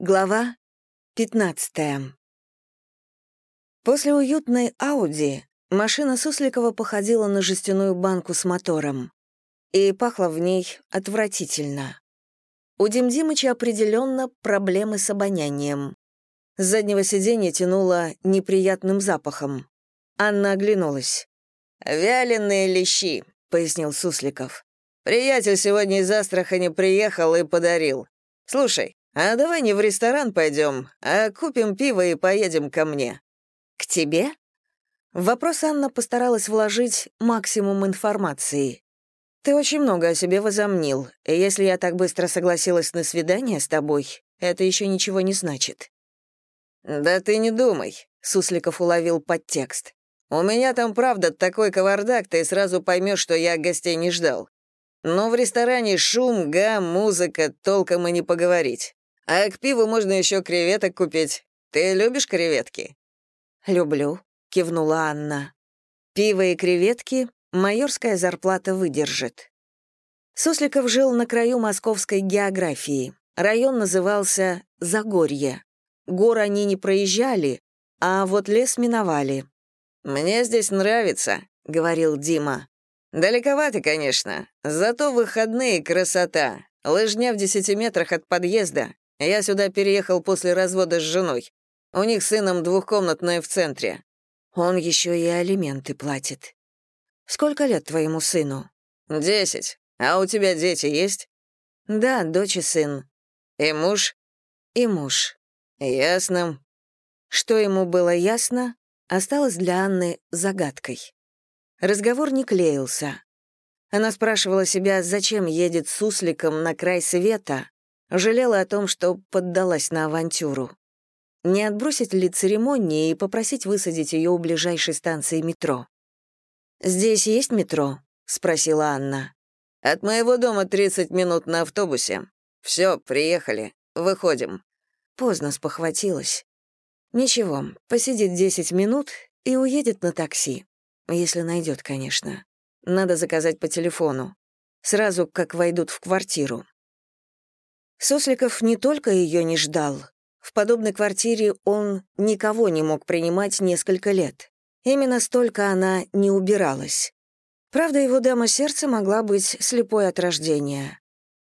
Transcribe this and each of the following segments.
Глава 15 После уютной Ауди машина Сусликова походила на жестяную банку с мотором. И пахло в ней отвратительно. У Дим Димыча определенно проблемы с обонянием. С заднего сиденья тянуло неприятным запахом. Анна оглянулась. «Вяленые лещи», — пояснил Сусликов. «Приятель сегодня из Астрахани приехал и подарил. Слушай, а давай не в ресторан пойдем, а купим пиво и поедем ко мне». «К тебе?» В вопрос Анна постаралась вложить максимум информации. «Ты очень много о себе возомнил, и если я так быстро согласилась на свидание с тобой, это еще ничего не значит». «Да ты не думай», — Сусликов уловил подтекст. «У меня там, правда, такой кавардак, ты сразу поймешь, что я гостей не ждал. Но в ресторане шум, гам, музыка, толком и не поговорить. А к пиву можно еще креветок купить. Ты любишь креветки?» «Люблю», — кивнула Анна. «Пиво и креветки майорская зарплата выдержит». Сусликов жил на краю московской географии. Район назывался Загорье. Гор они не проезжали, а вот лес миновали. «Мне здесь нравится», — говорил Дима. «Далековато, конечно, зато выходные красота. Лыжня в десяти метрах от подъезда. Я сюда переехал после развода с женой. У них с сыном двухкомнатная в центре. Он еще и алименты платит. Сколько лет твоему сыну? Десять. А у тебя дети есть? Да, дочь и сын. И муж? И муж. Ясно. Что ему было ясно, осталось для Анны загадкой. Разговор не клеился. Она спрашивала себя, зачем едет с Сусликом на край света, Жалела о том, что поддалась на авантюру. Не отбросить ли церемонии и попросить высадить ее у ближайшей станции метро? «Здесь есть метро?» — спросила Анна. «От моего дома 30 минут на автобусе. Все, приехали. Выходим». Поздно спохватилась. Ничего, посидит 10 минут и уедет на такси. Если найдет, конечно. Надо заказать по телефону. Сразу, как войдут в квартиру. Сусликов не только ее не ждал. В подобной квартире он никого не мог принимать несколько лет. Именно столько она не убиралась. Правда, его дама сердца могла быть слепой от рождения.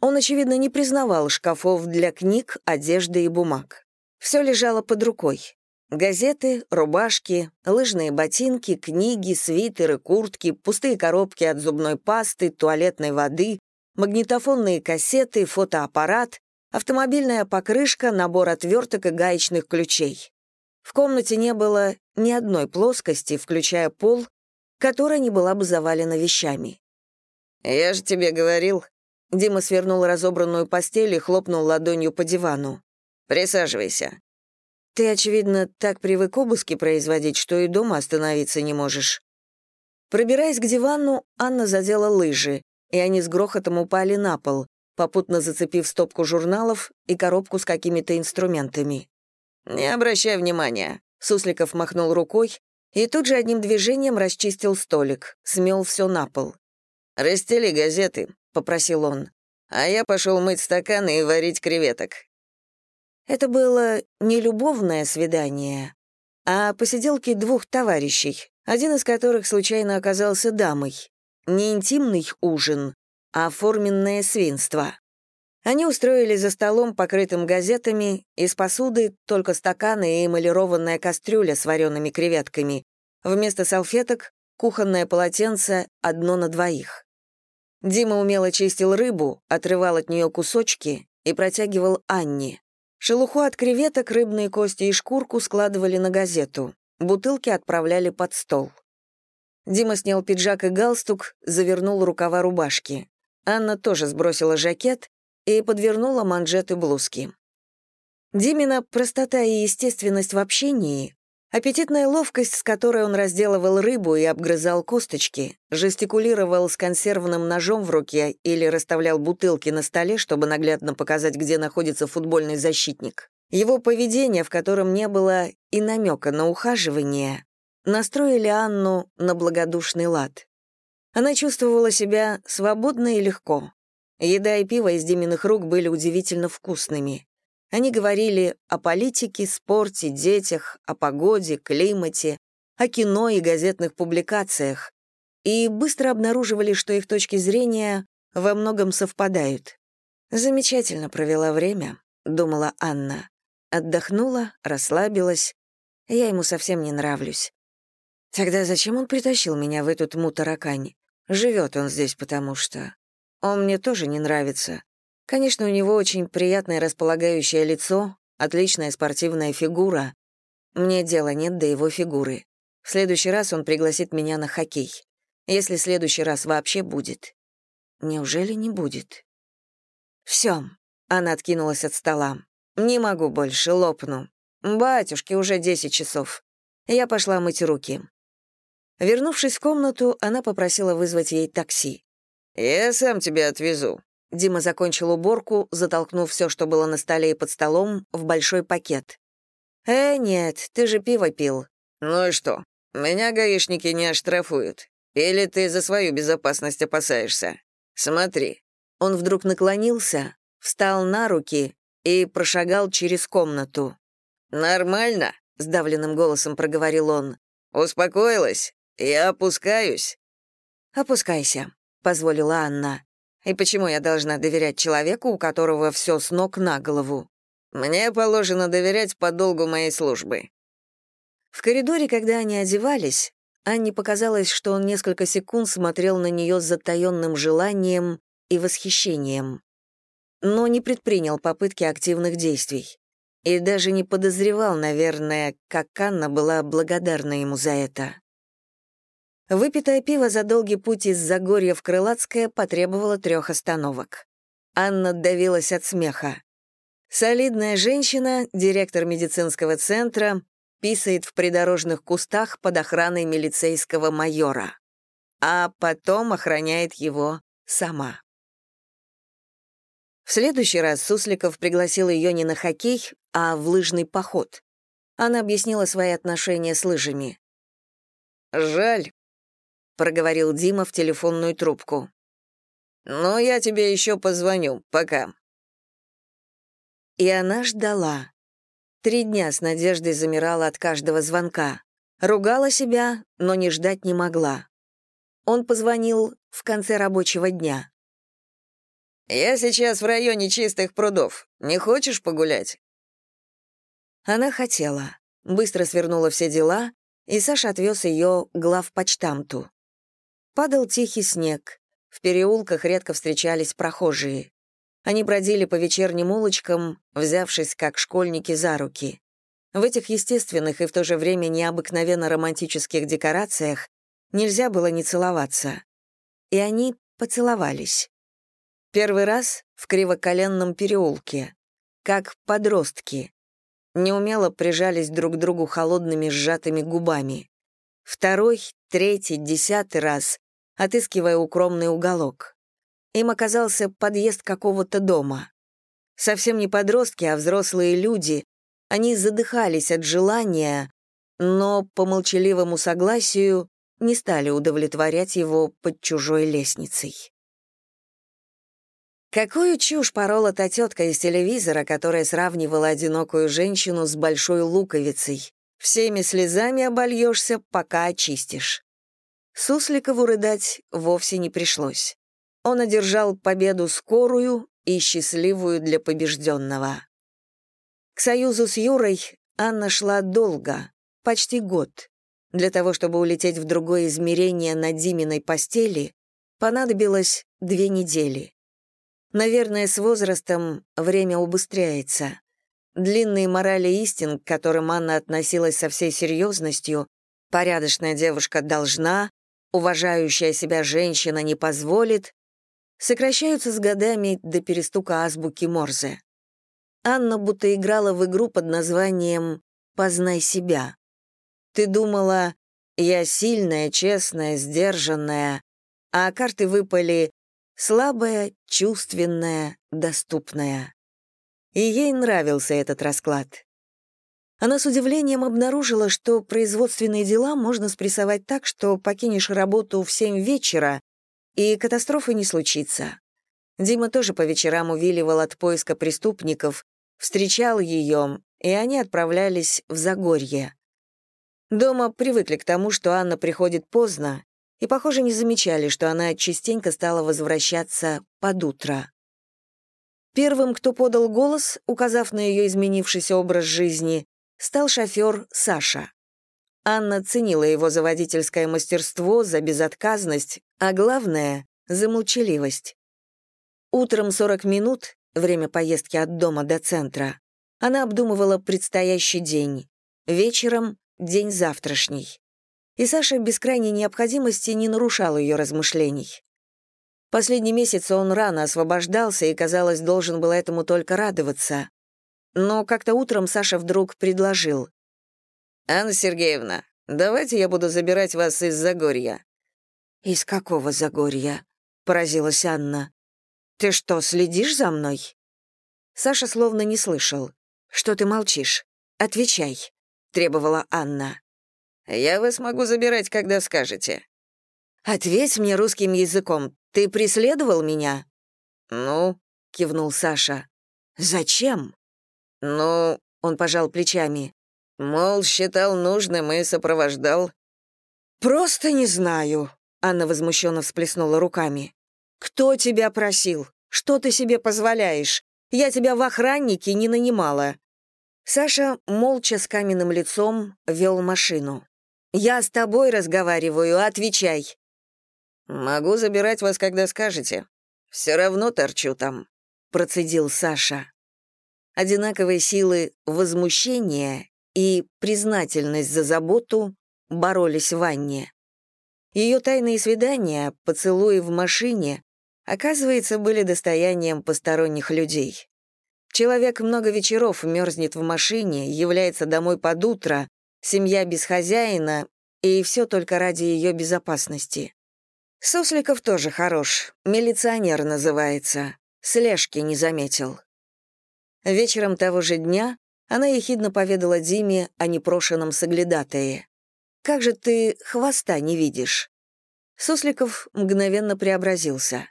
Он, очевидно, не признавал шкафов для книг, одежды и бумаг. Все лежало под рукой. Газеты, рубашки, лыжные ботинки, книги, свитеры, куртки, пустые коробки от зубной пасты, туалетной воды, магнитофонные кассеты, фотоаппарат, автомобильная покрышка, набор отверток и гаечных ключей. В комнате не было ни одной плоскости, включая пол, которая не была бы завалена вещами. «Я же тебе говорил». Дима свернул разобранную постель и хлопнул ладонью по дивану. «Присаживайся». «Ты, очевидно, так привык обыски производить, что и дома остановиться не можешь». Пробираясь к дивану, Анна задела лыжи, и они с грохотом упали на пол, попутно зацепив стопку журналов и коробку с какими-то инструментами. «Не обращай внимания», — Сусликов махнул рукой и тут же одним движением расчистил столик, смел все на пол. «Расстели газеты», — попросил он. «А я пошел мыть стаканы и варить креветок». Это было не любовное свидание, а посиделки двух товарищей, один из которых случайно оказался дамой не интимный ужин, а форменное свинство. Они устроили за столом, покрытым газетами, из посуды только стаканы и эмалированная кастрюля с вареными креветками. Вместо салфеток — кухонное полотенце одно на двоих. Дима умело чистил рыбу, отрывал от нее кусочки и протягивал Анне. Шелуху от креветок, рыбные кости и шкурку складывали на газету. Бутылки отправляли под стол. Дима снял пиджак и галстук, завернул рукава рубашки. Анна тоже сбросила жакет и подвернула манжеты блузки. Димина простота и естественность в общении, аппетитная ловкость, с которой он разделывал рыбу и обгрызал косточки, жестикулировал с консервным ножом в руке или расставлял бутылки на столе, чтобы наглядно показать, где находится футбольный защитник. Его поведение, в котором не было и намека на ухаживание, настроили Анну на благодушный лад. Она чувствовала себя свободно и легко. Еда и пиво из Диминых рук были удивительно вкусными. Они говорили о политике, спорте, детях, о погоде, климате, о кино и газетных публикациях, и быстро обнаруживали, что их точки зрения во многом совпадают. «Замечательно провела время», — думала Анна. Отдохнула, расслабилась. Я ему совсем не нравлюсь. Тогда зачем он притащил меня в эту тьму таракань? Живет он здесь потому что... Он мне тоже не нравится. Конечно, у него очень приятное располагающее лицо, отличная спортивная фигура. Мне дела нет до его фигуры. В следующий раз он пригласит меня на хоккей. Если следующий раз вообще будет. Неужели не будет? Все. Она откинулась от стола. Не могу больше, лопну. Батюшки, уже десять часов. Я пошла мыть руки. Вернувшись в комнату, она попросила вызвать ей такси. «Я сам тебя отвезу». Дима закончил уборку, затолкнув все, что было на столе и под столом, в большой пакет. «Э, нет, ты же пиво пил». «Ну и что? Меня гаишники не оштрафуют. Или ты за свою безопасность опасаешься? Смотри». Он вдруг наклонился, встал на руки и прошагал через комнату. «Нормально?» — сдавленным голосом проговорил он. «Успокоилась? Я опускаюсь». «Опускайся», — позволила Анна. «И почему я должна доверять человеку, у которого все с ног на голову?» «Мне положено доверять по долгу моей службы. В коридоре, когда они одевались, Анне показалось, что он несколько секунд смотрел на нее с затаённым желанием и восхищением, но не предпринял попытки активных действий. И даже не подозревал, наверное, как Анна была благодарна ему за это. Выпитое пиво за долгий путь из Загорья в Крылатское потребовало трех остановок. Анна давилась от смеха. Солидная женщина, директор медицинского центра, писает в придорожных кустах под охраной милицейского майора, а потом охраняет его сама. В следующий раз Сусликов пригласил ее не на хоккей, а в лыжный поход. Она объяснила свои отношения с лыжами. «Жаль», — проговорил Дима в телефонную трубку. «Но я тебе еще позвоню. Пока». И она ждала. Три дня с надеждой замирала от каждого звонка. Ругала себя, но не ждать не могла. Он позвонил в конце рабочего дня. «Я сейчас в районе чистых прудов. Не хочешь погулять?» Она хотела. Быстро свернула все дела, и Саша отвез ее к главпочтамту. Падал тихий снег. В переулках редко встречались прохожие. Они бродили по вечерним улочкам, взявшись как школьники за руки. В этих естественных и в то же время необыкновенно романтических декорациях нельзя было не целоваться. И они поцеловались. Первый раз в кривоколенном переулке, как подростки. Неумело прижались друг к другу холодными сжатыми губами. Второй, третий, десятый раз, отыскивая укромный уголок. Им оказался подъезд какого-то дома. Совсем не подростки, а взрослые люди. Они задыхались от желания, но по молчаливому согласию не стали удовлетворять его под чужой лестницей. Какую чушь порола та тетка из телевизора, которая сравнивала одинокую женщину с большой луковицей. Всеми слезами обольешься, пока очистишь. Сусликову рыдать вовсе не пришлось он одержал победу скорую и счастливую для побежденного. К союзу с Юрой Анна шла долго, почти год. Для того, чтобы улететь в другое измерение на Диминой постели, понадобилось две недели. Наверное, с возрастом время убыстряется. Длинные морали истин, к которым Анна относилась со всей серьезностью, порядочная девушка должна, уважающая себя женщина не позволит, сокращаются с годами до перестука азбуки Морзе. Анна будто играла в игру под названием «Познай себя». Ты думала, я сильная, честная, сдержанная, а карты выпали слабая, чувственная, доступная. И ей нравился этот расклад. Она с удивлением обнаружила, что производственные дела можно спрессовать так, что покинешь работу в семь вечера, и катастрофы не случится. Дима тоже по вечерам увиливал от поиска преступников, встречал ее, и они отправлялись в Загорье. Дома привыкли к тому, что Анна приходит поздно, и, похоже, не замечали, что она частенько стала возвращаться под утро. Первым, кто подал голос, указав на ее изменившийся образ жизни, стал шофер Саша. Анна ценила его за водительское мастерство, за безотказность, а главное — за молчаливость. Утром 40 минут, время поездки от дома до центра, она обдумывала предстоящий день, вечером — день завтрашний. И Саша без крайней необходимости не нарушал ее размышлений. Последний месяц он рано освобождался и, казалось, должен был этому только радоваться. Но как-то утром Саша вдруг предложил. «Анна Сергеевна, давайте я буду забирать вас из Загорья». «Из какого Загорья?» — поразилась Анна. «Ты что, следишь за мной?» Саша словно не слышал. «Что ты молчишь? Отвечай», — требовала Анна. «Я вас могу забирать, когда скажете». «Ответь мне русским языком. Ты преследовал меня?» «Ну», — кивнул Саша. «Зачем?» «Ну», — он пожал плечами. Мол, считал нужным и сопровождал. «Просто не знаю», — Анна возмущенно всплеснула руками. «Кто тебя просил? Что ты себе позволяешь? Я тебя в охраннике не нанимала». Саша, молча с каменным лицом, вел машину. «Я с тобой разговариваю, отвечай». «Могу забирать вас, когда скажете. Все равно торчу там», — процедил Саша. Одинаковые силы возмущения и признательность за заботу боролись в Анне. Ее тайные свидания, поцелуи в машине, оказывается, были достоянием посторонних людей. Человек много вечеров мерзнет в машине, является домой под утро, семья без хозяина, и все только ради ее безопасности. Сусликов тоже хорош, милиционер называется, слежки не заметил. Вечером того же дня она ехидно поведала Диме о непрошенном соглядатае. «Как же ты хвоста не видишь?» Сусликов мгновенно преобразился.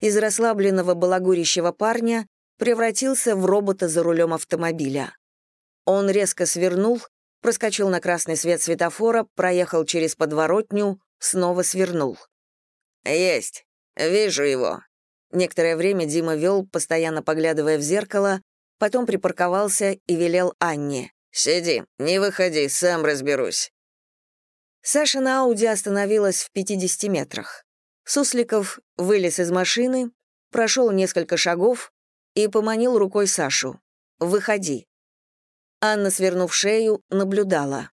Из расслабленного балагурящего парня превратился в робота за рулем автомобиля. Он резко свернул, проскочил на красный свет светофора, проехал через подворотню, снова свернул. «Есть. Вижу его». Некоторое время Дима вел, постоянно поглядывая в зеркало, потом припарковался и велел Анне. «Сиди, не выходи, сам разберусь». Саша на Ауди остановилась в 50 метрах. Сусликов вылез из машины, прошел несколько шагов и поманил рукой Сашу. «Выходи». Анна, свернув шею, наблюдала.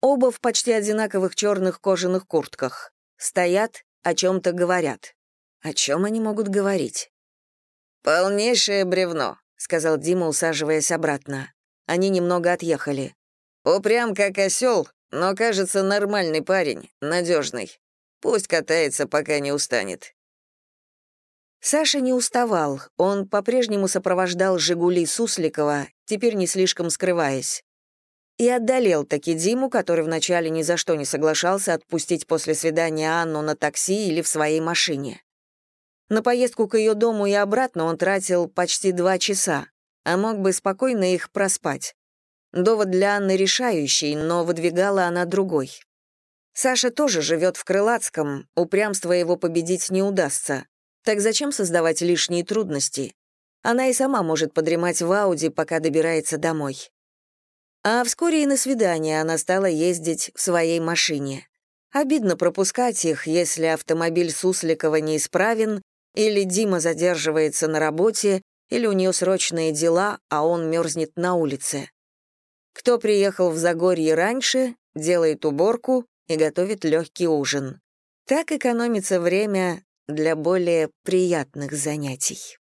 Оба в почти одинаковых черных кожаных куртках. Стоят, о чем-то говорят. О чем они могут говорить? «Полнейшее бревно», сказал Дима, усаживаясь обратно. Они немного отъехали. «Упрям как осел, но, кажется, нормальный парень, надежный. Пусть катается, пока не устанет». Саша не уставал, он по-прежнему сопровождал «Жигули» Сусликова, теперь не слишком скрываясь. И отдалел таки Диму, который вначале ни за что не соглашался отпустить после свидания Анну на такси или в своей машине. На поездку к ее дому и обратно он тратил почти два часа, а мог бы спокойно их проспать. Довод для Анны решающий, но выдвигала она другой. Саша тоже живет в Крылатском, упрямство его победить не удастся. Так зачем создавать лишние трудности? Она и сама может подремать в Ауди, пока добирается домой. А вскоре и на свидание она стала ездить в своей машине. Обидно пропускать их, если автомобиль Сусликова неисправен или Дима задерживается на работе, или у нее срочные дела, а он мерзнет на улице. Кто приехал в Загорье раньше, делает уборку и готовит легкий ужин. Так экономится время для более приятных занятий.